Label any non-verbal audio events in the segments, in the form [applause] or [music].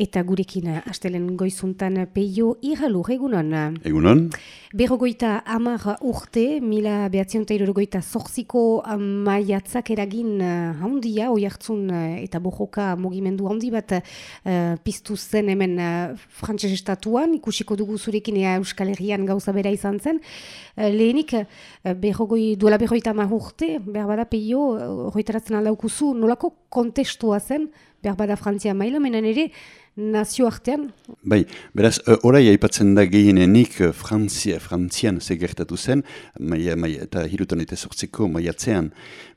Eta gurekin astelen goizuntan peio irralu, egunon. Egunon. Berrogoita amar urte, mila behatzionta irrogoita zorziko maiatzak eragin handia, oi hartzun eta bojoka mugimendu handi bat uh, piztu zen hemen uh, frantses estatuan, ikusiko dugu zurekin ea Euskal Herrian gauza bera izan zen. Uh, lehenik, berrogoi, duela berrogoita amar urte, behar bada peio, horretaratzen aldaukuzu, nolako kontestua zen, behar bada Frantzia maila, menen ere, nazio artean? Bai, beraz, uh, orai aipatzen da gehienenik uh, Frantzia, Frantzian segertatu zen, maia, maia, eta hirutan eta sortziko maiatzean.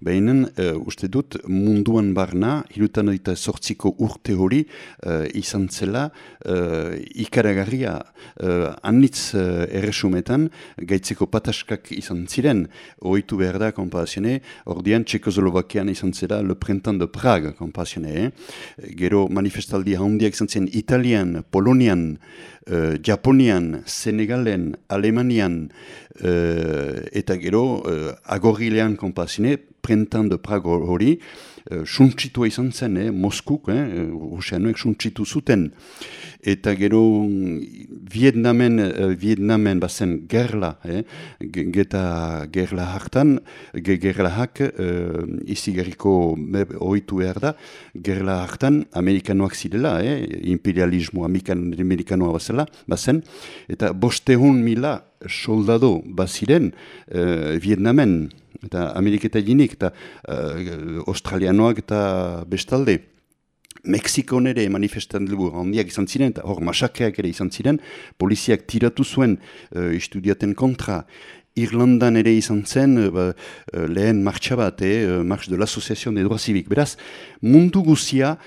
Baina, uh, uste dut, munduan barna, hirutan eta sortziko urte hori uh, izan zela, uh, ikaragarria, uh, anitz uh, erresumetan, gaitzeko pataskak izan ziren, oitu behar da, kompazione, ordean Txekozolovakian izan zela, le printemps de Prague, kompazione, eh? gero manifestaldi handiak izan zen Italian, Polonian, uh, Japonian, Senegalen, Alemanian uh, eta gero uh, agorrilean kompazine, prentan de Prago hori, suntsitua izan zen, eh, Moskuk, eh, Rusianoek suntsitu zuten. Eta gero Vietnamen, uh, Vietnamen bazen gerla, eh, geta gerla hartan, ge gerla hak uh, izi gerriko oitu behar da, gerla hartan Amerikanoak zidela, eh, imperialismo Amerikanoa bazela, bazen, eta bostehun mila soldado baziren uh, Vietnamen, eta Ameriketa jinik, eta uh, Australianoak eta bestalde. Mexiko nere manifestan dugu handiak izan ziren, eta hor masakeak ere izan ziren, poliziak tiratu zuen uh, istudiaten kontra, Irlandan ere izan zen uh, lehen martxa bat, eh, marx de l'Association des droits civiques. Beraz, mundu guzia,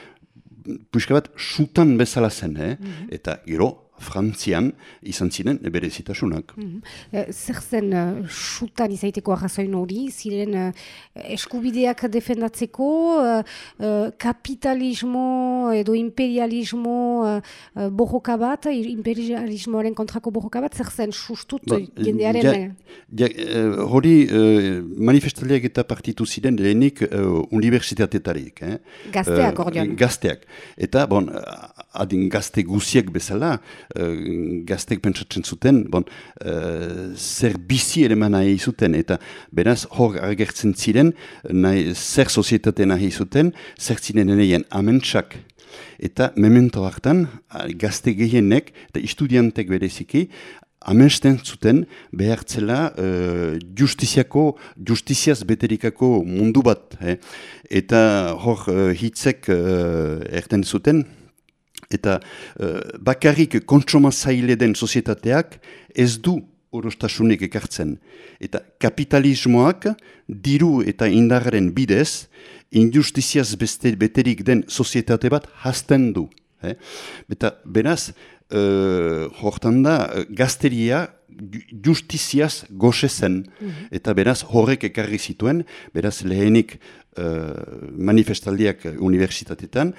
puxka bat, sutan bezala zen, eh? Mhm. eta gero, Frantzian izan ziren bere zitasunak. Mm -hmm. Zer zen uh, sutan izaiteko arrazoin hori, ziren uh, eskubideak defendatzeko, uh, kapitalismo edo imperialismo uh, borroka bat, imperialismoaren kontrako borroka bat, zer zen sustut ba, jendearen? Ja, hori uh, manifestaliak eta partitu ziren lehenik uh, universitatetarik. Eh? Gazteak, uh, Gazteak. Eta, bon, adin gazte guziek bezala, uh, gaztek pentsatzen zuten, bon, uh, zer bizi ere nahi zuten, eta beraz hor agertzen ziren, nahi, zer sozietate nahi zuten, zer ziren eneien amentsak, eta memento hartan, gazte gehienek, eta estudiantek bereziki, Amesten zuten behartzela uh, justiziako, justiziaz beterikako mundu bat. Eh? Eta hor uh, hitzek uh, erten zuten, Eta uh, bakarrik kontsoma zaile den sozietateak ez du orostasunik ekartzen. Eta kapitalismoak diru eta indarren bidez injustiziaz beste beterik den sozietate bat hasten du. Eh? Eta beraz, uh, hortan da, gazteria justiziaz goxe zen. Mhm. Eta beraz, horrek ekarri zituen, beraz lehenik uh, manifestaldiak universitatetan,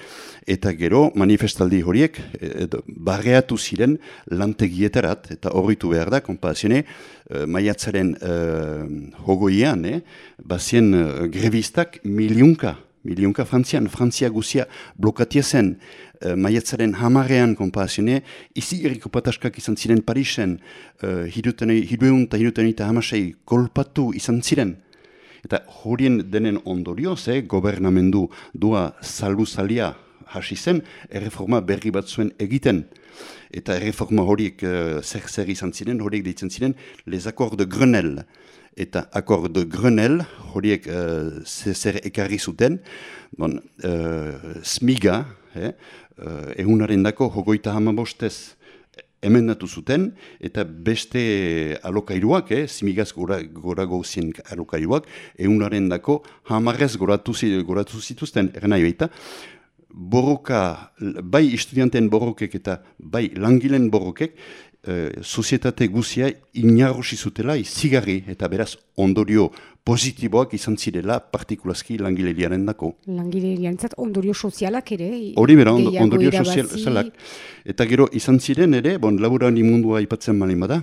eta gero manifestaldi horiek edo, barreatu ziren lantegietarat, eta horritu behar da, kompazione, uh, maiatzaren uh, hogoian, eh, bazien uh, grevistak miliunka, miliunka frantzian, frantzia guzia blokatia zen, uh, maiatzaren hamarean kompazione, izi eriko pataskak izan ziren Parisen, uh, hirueun eta hirueun eta hamasei kolpatu izan ziren, Eta horien denen ondorioz, eh, gobernamendu dua zalia hasi zen, erreforma berri bat zuen egiten. Eta erreforma horiek uh, zer zer izan ziren, horiek ditzen ziren, les accords de Grenelle. Eta accords de Grenelle, horiek uh, zer ekarri zuten, bon, uh, smiga, eh, uh, egunaren dako, hogoita hamabostez, emendatu zuten, eta beste alokairuak, eh, simigaz gora, gora gauzien alokairuak, egunaren dako hamarrez goratu, goratu zituzten, eran nahi borroka, bai estudianten borrokek eta bai langilen borrokek, eh, sozietate guzia inarrosi zutela izigarri eta beraz ondorio positiboak izan zirela partikulazki langileriaren dako. Langileriaren zat ondorio sozialak ere? Hori bera, ondorio sozialak. Eta gero izan ziren ere, bon, laburani mundua ipatzen malin bada,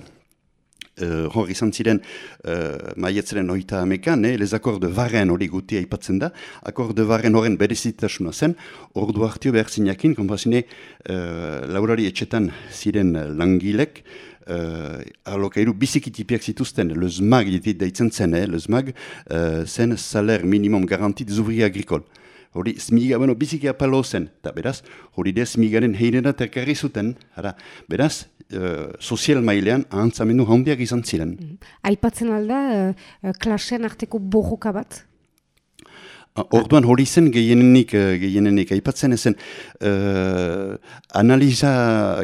uh, hor izan ziren uh, maietzaren oita amekan, eh, les akorde varen hori gutia aipatzen da, akorde varen horren berezitasuna zen, ordu hartio behar zinakin, kompazine, uh, laurari etxetan ziren langilek, uh, alokairu bizikitipiak zituzten, le zmag ditit daitzen zen, eh, le zmag uh, zen saler minimum garantit zuvri agrikol. Hori, smiga, bueno, biziki apalo zen, eta beraz, hori de smigaren heinera terkarri zuten, ara, beraz, uh, sozial mailean ahantzamendu handiak izan ziren. Mm. Aipatzen alda, uh, klasean arteko borroka bat? Ah, orduan hori zen gehienenik, uh, gehienenik aipatzen ezen uh, analiza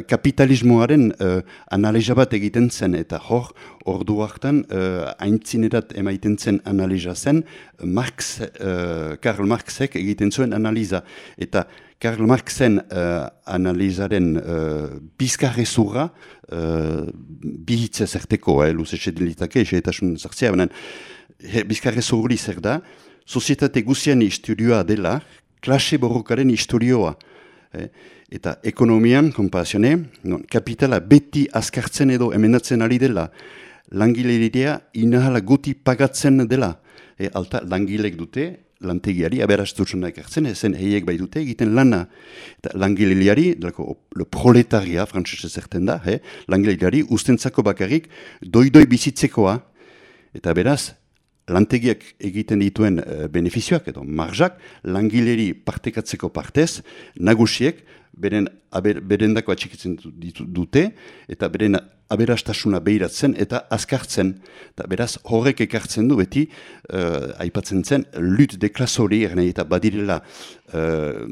kapitalismoaren uh, analiza bat egiten zen eta hor ordu hartan uh, aintzinerat emaiten zen analiza zen Marx, uh, Karl Marxek egiten zuen analiza eta Karl Marxen uh, analizaren uh, bizkarrezurra uh, bihitza zerteko, eh, luz esedilitake, eseditasun zartzea, bizkarrezurri zer da, sozietate guzian historioa dela, klase borrokaren historioa. Eh? Eta ekonomian, kompazione, non, kapitala beti azkartzen edo emendatzen ari dela, langileria inahala guti pagatzen dela. E, alta, langilek dute, lantegiari, aberastutzen ekartzen, ezen heiek bai dute egiten lana. Eta langileriari, delako, le proletaria, frantzese zerten da, eh? langileriari ustentzako bakarrik doidoi bizitzekoa. Eta beraz, lantegiak egiten dituen uh, benefizioak edo marzak, langileri partekatzeko partez, nagusiek, beren, aber, beren dako atxikitzen dute, eta beren aberastasuna behiratzen eta azkartzen. Eta beraz, horrek ekartzen du beti, uh, aipatzen zen, lut de klasori, eta badirela, uh,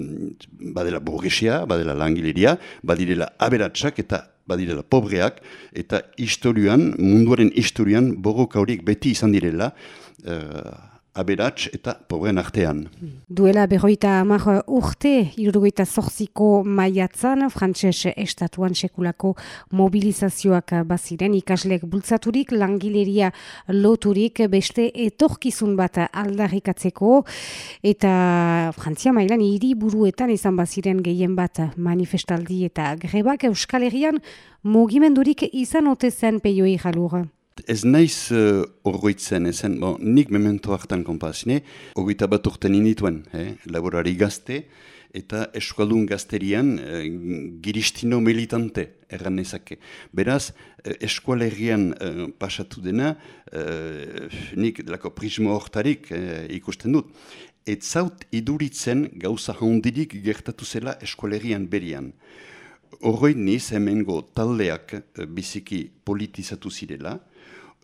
badela burgesia, badela langileria, badirela aberatsak eta badirela pobreak, eta historioan, munduaren historioan, borroka horiek beti izan direla, uh, aberats eta pobren artean. Duela berroita amak urte, irudugoita zorziko maiatzan, frantses estatuan sekulako mobilizazioak baziren, ikaslek bultzaturik, langileria loturik, beste etorkizun bat aldarrikatzeko, eta frantzia mailan hiri buruetan izan baziren gehien bat manifestaldi eta grebak Euskal Herrian mugimendurik izan ote zen peioi jalur ez naiz uh, orgoitzen, ezen, bon, nik memento hartan kompazine, ogoita bat urten inituen, eh, laborari gazte, eta eskualdun gazterian uh, giristino militante erran nezake. Beraz, uh, eskualerian uh, pasatu dena, uh, nik lako prismo hortarik uh, ikusten dut, ez zaut iduritzen gauza handirik gertatu zela eskualerian berian. Horroin niz hemengo taldeak biziki politizatu zirela,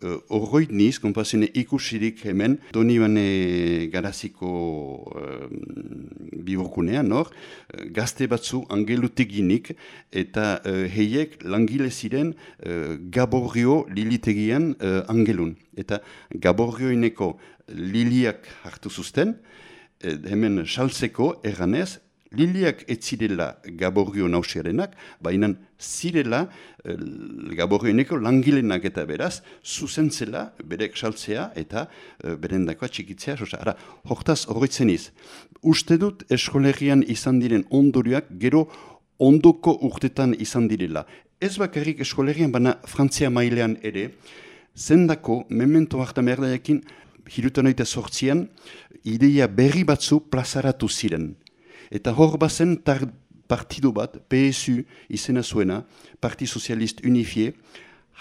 Horroit uh, niz, kompazene ikusirik hemen, doni bane garaziko uh, biburkunean, hor, gazte batzu angelutiginik eta uh, heiek langile ziren uh, gaborrio lilitegian uh, angelun. Eta gaborrioineko liliak hartu zuzten, hemen saltzeko erranez, Liliak ez zirela gaborrio nausiarenak, baina zirela eh, gaborrioeneko langilenak eta beraz, zuzentzela berek saltzea eta eh, berendakoa txikitzea. Sosa. Ara, hortaz horretzen iz. Uste dut eskolegian izan diren ondorioak gero ondoko urtetan izan direla. Ez bakarrik eskolegian, baina Frantzia mailean ere, zendako, memento hartan merdaekin, hirutan oita sortzian, ideia berri batzu plazaratu ziren. Eta hor bazen tar partidu bat, PSU izena zuena, Parti Sozialist Unifie,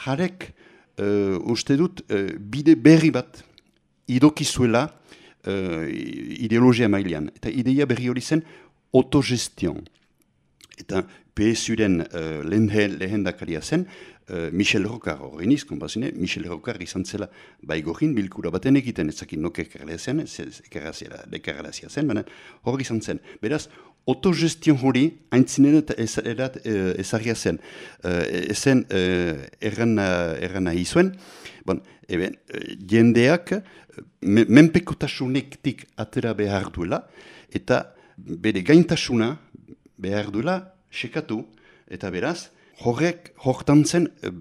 jarek uh, uste dut uh, bide berri bat idokizuela uh, ideologia mailean. Eta ideia berri hori zen autogestion. Eta PSU-den uh, lehen, lehen dakaria zen, uh, Michel Rokar horren izkon bazine, Michel Rokar izan zela baigorin bilkura baten egiten, ez zakin nok ekarlea zen, dekarrazia zen, baina hor izan zen. Beraz, autogestion hori haintzinera eta ezarat ezagia zen. Uh, ezen uh, errana, errana izuen, bon, eben, jendeak me, atera behar duela, eta bere gaintasuna behar duela sekatu, eta beraz, horrek hortan zen e,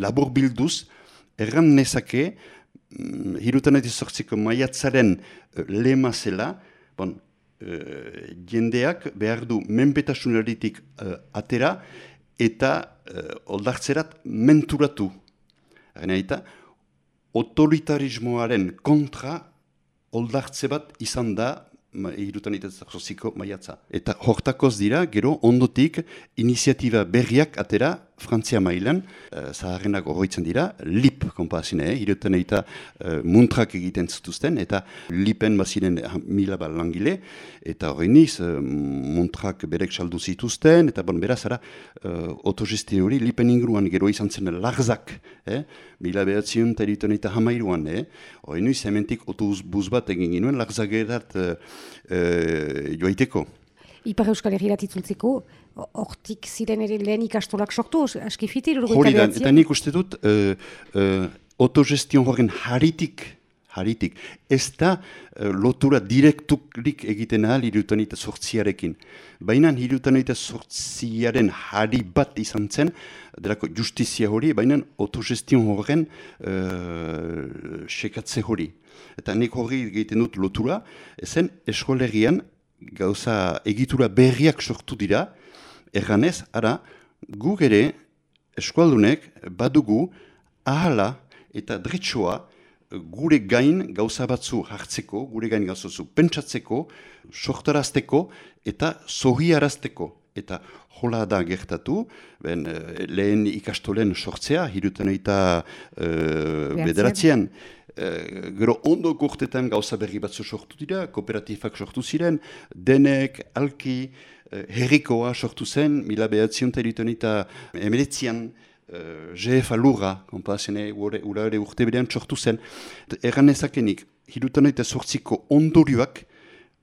labur bilduz, erran nezake, mm, hirutan edo sortziko maiatzaren e, lema zela, bon, e, jendeak behar du menpetasunaritik atera eta e, oldartzerat menturatu. Gana eta, otoritarismoaren kontra oldartze bat izan da hirutan itetzak soziko maiatza. Eta hortakoz dira, gero ondotik iniziatiba berriak atera Frantzia mailan, uh, zaharrenak horretzen dira, lip kompazine, eh? hirutan eta uh, muntrak egiten zutuzten, eta lipen baziren mila bat langile, eta horreniz, uh, muntrak berek saldu zituzten, eta bon, beraz, ara, uh, otogesti hori lipen inguruan gero izan zen larzak, eh? mila behatzion eta hirutan eta hamairuan, eh? horreniz, hementik otobus bat egin ginuen, larzak erat uh, uh, joaiteko. Ipar Euskal Herriat itzultzeko, hortik ziren ere lehen ikastolak sortu, aski fitir, Hori da, eta nik uste dut, uh, uh, autogestion horren haritik, haritik, ez da uh, lotura direktuklik egiten ahal hirutanita sortziarekin. Baina hirutanita sortziaren hari bat izan zen, delako justizia hori, baina autogestion horren uh, sekatze hori. Eta nik hori egiten dut lotura, ezen eskolerian gauza egitura berriak sortu dira, erganez, ara, gu ere eskualdunek badugu ahala eta dretsua gure gain gauza batzu hartzeko, gure gain gauza batzu pentsatzeko, sortarazteko eta zohiarazteko. Eta hola da gertatu, ben, eh, lehen ikastolen sortzea, hirutan eta uh, bederatzean, Uh, gero ondo kurtetan gauza berri batzu sortu dira, kooperatifak sortu ziren, denek, alki, uh, herrikoa sortu zen, mila behatzion eta emeletzian, uh, GF alurra, kompazene, ura ere urte berean sortu zen. Erran ezakenik, hirutan eta sortziko ondorioak,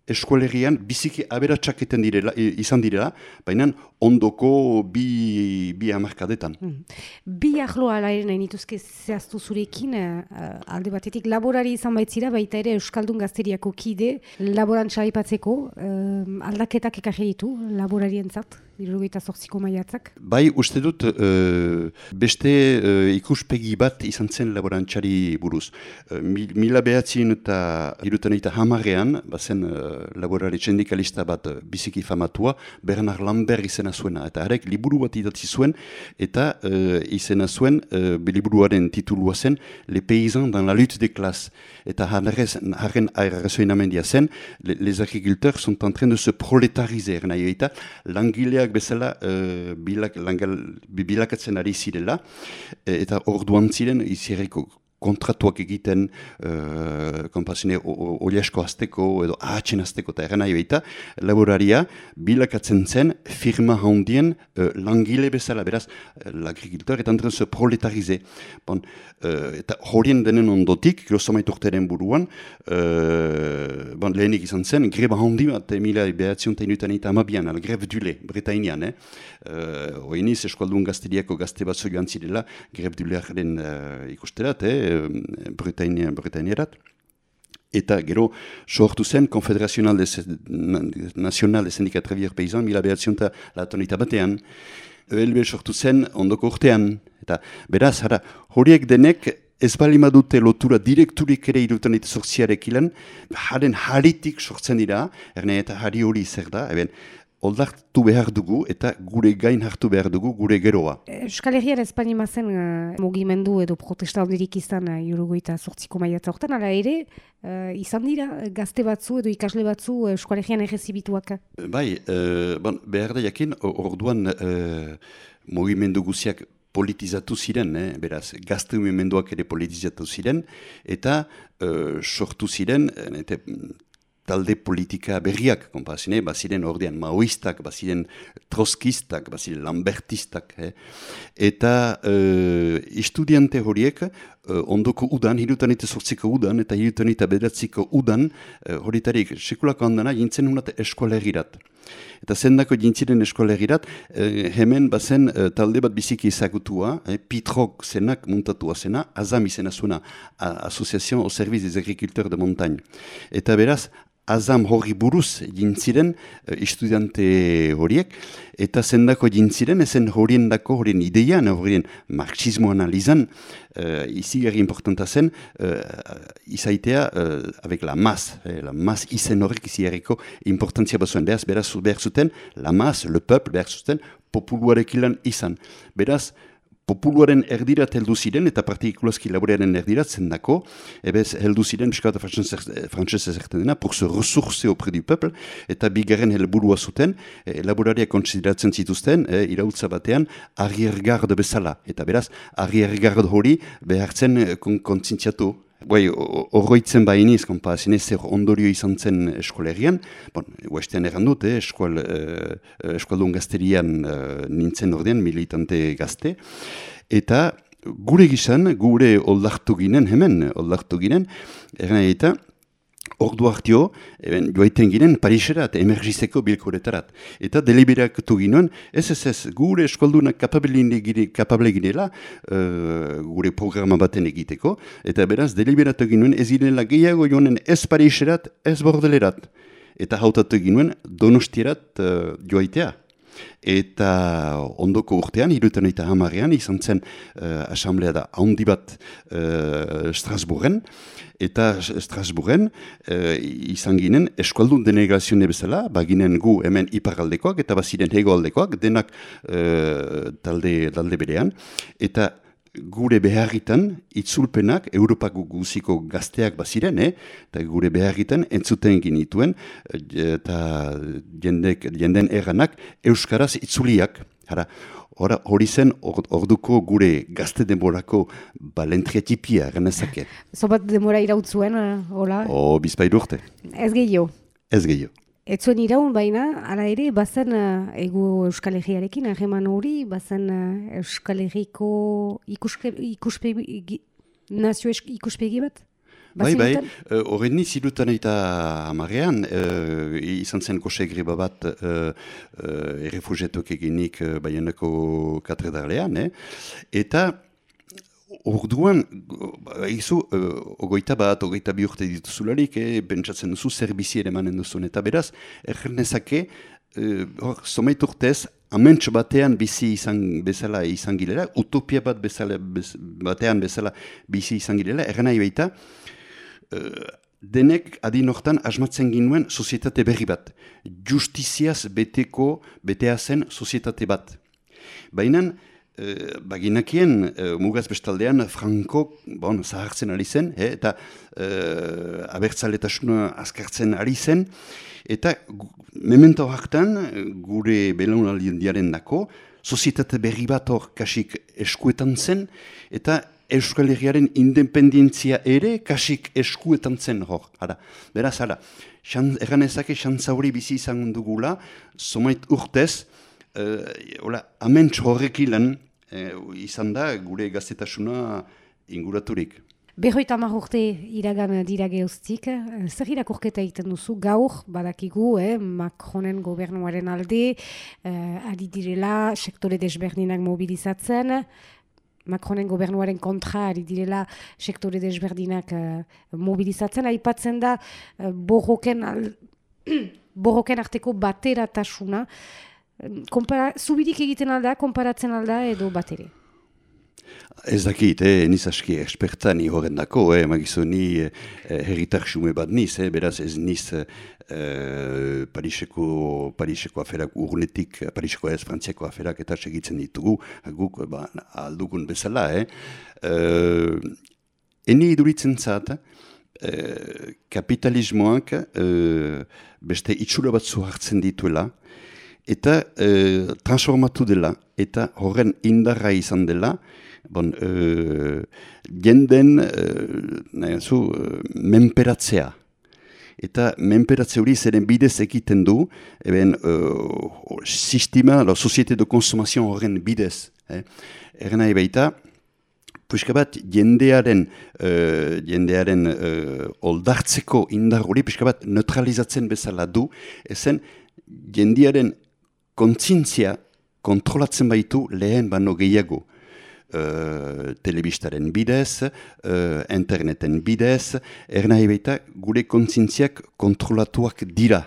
eskualerian biziki aberatsak direla, izan direla, baina ondoko bi, bi amarkadetan. Hmm. Bi ahloa alaire nahi nituzke zehaztu zurekin, uh, alde batetik laborari izan baitzira, baita ere Euskaldun gazteriako kide, laborantza ipatzeko, uh, aldaketak ekarri ditu, laborarien zat? Irurogeita zortziko maiatzak? Bai, uste dut, uh, beste uh, ikuspegi bat izan zen laborantzari buruz. Uh, mila behatzin eta irutan eta hamarrean, bazen uh, laborari txendikalista bat biziki famatua, Bernard Lambert izena zuena. Eta harek liburu bat idatzi zuen, eta izena zuen, uh, liburuaren titulua zen, Le paysan dans la lutte des classes. Eta harren arrazoin amendia zen, les agriculteurs sont en train de se proletarizer, nahi eta langileak bezala uh, bilak, langal, bilakatzen ari zirela, e, eta orduan ziren izierreko kontratuak egiten uh, kompazine oliasko azteko edo ahatsen azteko eta eran nahi laboraria bilakatzen zen firma handien uh, langile bezala, beraz, uh, l'agrikiltor eta antren proletarize. Bon, uh, eta horien denen ondotik, grosomaiturteren buruan, uh, bon, lehenik izan zen, greba handi bat, emila behatzion teinutan eta amabian, ala greb dule, bretainian, eh? Uh, Oiniz, eskualdun gazteriako gazte bat joan zirela, greb dulearen uh, ikusterat, eh? Bretainian, Bretainierat. Eta gero, sortu zen, Konfederazional de, Nacional de Sindikat Trevier Paysan, mila behatzion eta latonita batean, ELB sortu zen ondoko urtean. Eta beraz, hara, horiek denek ez bali madute lotura direkturik ere irutan eta sortziarek ilan, haren haritik sortzen dira, erne eta hari hori zer da, eben, oldartu behar dugu eta gure gain hartu behar dugu gure geroa. Euskal Herrian Espani mazen uh, mugimendu edo protesta alderik izan uh, Jurugoita sortziko maiatza horretan, ala ere, uh, izan dira gazte batzu edo ikasle batzu uh, Euskal Herrian errezibituak? Bai, uh, bon, behar da jakin, orduan uh, mugimendu guziak politizatu ziren, eh? beraz, gazte mugimenduak ere politizatu ziren, eta uh, sortu ziren, eta talde politika berriak, kompazine, baziren ordean maoistak, baziren troskistak, baziren lambertistak. Eh? Eta uh, estudiante horiek, uh, ondoko udan, hirutan eta sortziko udan, eta hirutan eta bederatziko udan, uh, horitarik, sekulako handana, jintzen hunat eskolegirat. Eta zendako jintziren eskolegirat, hemen bazen talde bat biziki ezagutua, eh, Pitrok zenak muntatua zena, Azam izena zuena, Association au Service des Agriculteurs de Montagne. Eta beraz, azam hori buruz jintziren uh, estudiante horiek, eta zendako jintziren, ezen horien dako horien ideian, horien marxismo analizan, uh, izi gari importanta zen, uh, izaitea, uh, avec la mas, eh, la mas izen horrek izi gariko importantzia bazuen, beraz, behar zuten, la mas, le peuple, behar zuten, populuarek ilan izan. Beraz, populuaren erdirat heldu ziren, eta partikulazki laborearen erdirat zendako, ebez heldu ziren, biskata frantzese ezerten dena, pour se ressource auprès du peuple, eta bigarren helburua zuten, e, laborariak konsideratzen zituzten, e, irautza batean, arriergard bezala. Eta beraz, arriergard hori behartzen e, kontzintziatu Bai, horroitzen bainiz, konpazien ez zer ondorio izan zen eskolerian, bon, uestean erran dut, eh, eskual, eh, eskualdun gazterian eh, nintzen ordean, militante gazte, eta gure gizan, gure oldartu ginen, hemen oldartu ginen, eta, ordu hartio, eben, joaiten ginen Parisera eta emergizeko bilkoretarat. Eta deliberak ginen, ez ez ez, gure eskoldunak kapable ginela, uh, gure programa baten egiteko, eta beraz, deliberatu ginen, ez ginela gehiago joanen ez Pariserat, ez bordelerat. Eta hautatu ginen, donostierat uh, joaitea. Eta ondoko urtean, irutan eta hamarean, izan zen uh, asamblea da handi bat uh, Strasbourgen, eta Strasbourgen uh, izan ginen eskualdun denegazione bezala, baginen gu hemen iparaldekoak eta baziren hegoaldekoak, denak uh, talde, talde berean, eta gure beharritan itzulpenak Europako guziko gazteak baziren, eh? eta gure beharritan entzuten ginituen eh, eta jendek, jenden erranak Euskaraz itzuliak. Hara, hori zen orduko gure gazte denborako balentria tipia, ganezake. Zobat denbora irautzuen, eh, hola? O, bizpairu urte. Ez gehiago. Ez gehiago. Ez zuen iraun baina, ala ere, bazen uh, ego Euskal Herriarekin, aheman hori, bazen uh, Euskal Herriko ikuspegi, nazio ikuspegi bat? Bai, bai, horren uh, niz irutan eta amarean, uh, izan zen kose greba bat uh, uh, errefugetok eginik uh, baieneko katredarlean, eh? eta Orduan, egizu, uh, ogoita bat, ogoita bi urte dituzularik, eh, pentsatzen duzu, zerbizi ere manen duzun. Eta beraz, ernezake, uh, hor, somait urtez, aments batean bizi izan bezala izan gilera, utopia bat bezala, batean bezala bizi izan gilera, errenai baita, uh, denek adinortan asmatzen ginuen sozietate berri bat. Justiziaz beteko, betea zen sozietate bat. Baina, Eh, baginakien uh, mugaz bestaldean Franco bon, zahartzen ari zen, eh, eta uh, abertzaletasuna azkartzen ari zen, eta memento hartan gure belaunaldien diaren dako, sozietate berri bat hor kasik eskuetan zen, eta Euskal Herriaren independentzia ere kasik eskuetan zen hor. Hara, beraz, hara, erran ezake xantzauri bizi izan dugula, somait urtez, uh, hola, aments horrekilen, e, izan da gure gaztetasuna inguraturik. Berroita urte iragan dira geuztik, zer irakurketa egiten duzu? Gaur, badakigu, eh, Macronen gobernuaren alde, eh, ari direla sektore desberdinak mobilizatzen, Macronen gobernuaren kontra ari direla sektore desberdinak eh, mobilizatzen, aipatzen da eh, borroken, al, [clears throat] borroken arteko bateratasuna, Kompara, zubirik egiten alda, konparatzen alda edo bat ere? Ez dakit, eh, niz aski ekspertan horren dako, eh, magizu ni eh, herritar xume bat niz, eh, beraz ez niz eh, Pariseko, Pariseko aferak urnetik, Pariseko ez Frantziako aferak eta segitzen ditugu, guk ba, aldugun bezala. Eh. Eh, eni iduritzen zat, eh, kapitalismoak eh, beste itxura bat hartzen dituela, eta e, transformatu dela, eta horren indarra izan dela, bon, e, jenden e, zu, e, menperatzea. Eta menperatze hori zeren bidez egiten du, eben, e, sistema, la societe de consommation horren bidez. Eh? Erren nahi baita, Puska bat, jendearen, uh, jendearen uh, oldartzeko indar hori, puska bat, neutralizatzen bezala du, ezen jendearen kontzintzia kontrolatzen baitu lehen bano gehiago. Uh, telebistaren bidez, uh, interneten bidez, ernai baita gure kontzintziak kontrolatuak dira.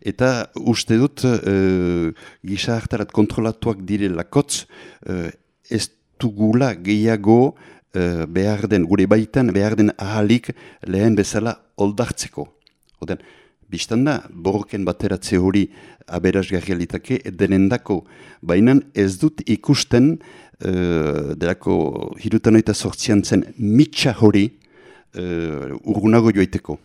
Eta uste dut, uh, gisa hartarat kontrolatuak dire lakotz, uh, ez dugula gehiago uh, behar den, gure baitan behar den ahalik lehen bezala oldartzeko. Oden, Bistan da, borroken bateratze hori aberasgarria litake denendako. Baina ez dut ikusten uh, delako hirutan oita sortzian zen mitxa hori uh, urgunago joaiteko.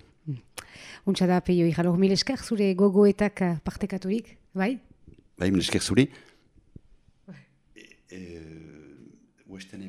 Untsa da, peio, ikalo, mil esker zure gogoetak partekaturik, bai? Bai, mil esker zuri. E, e,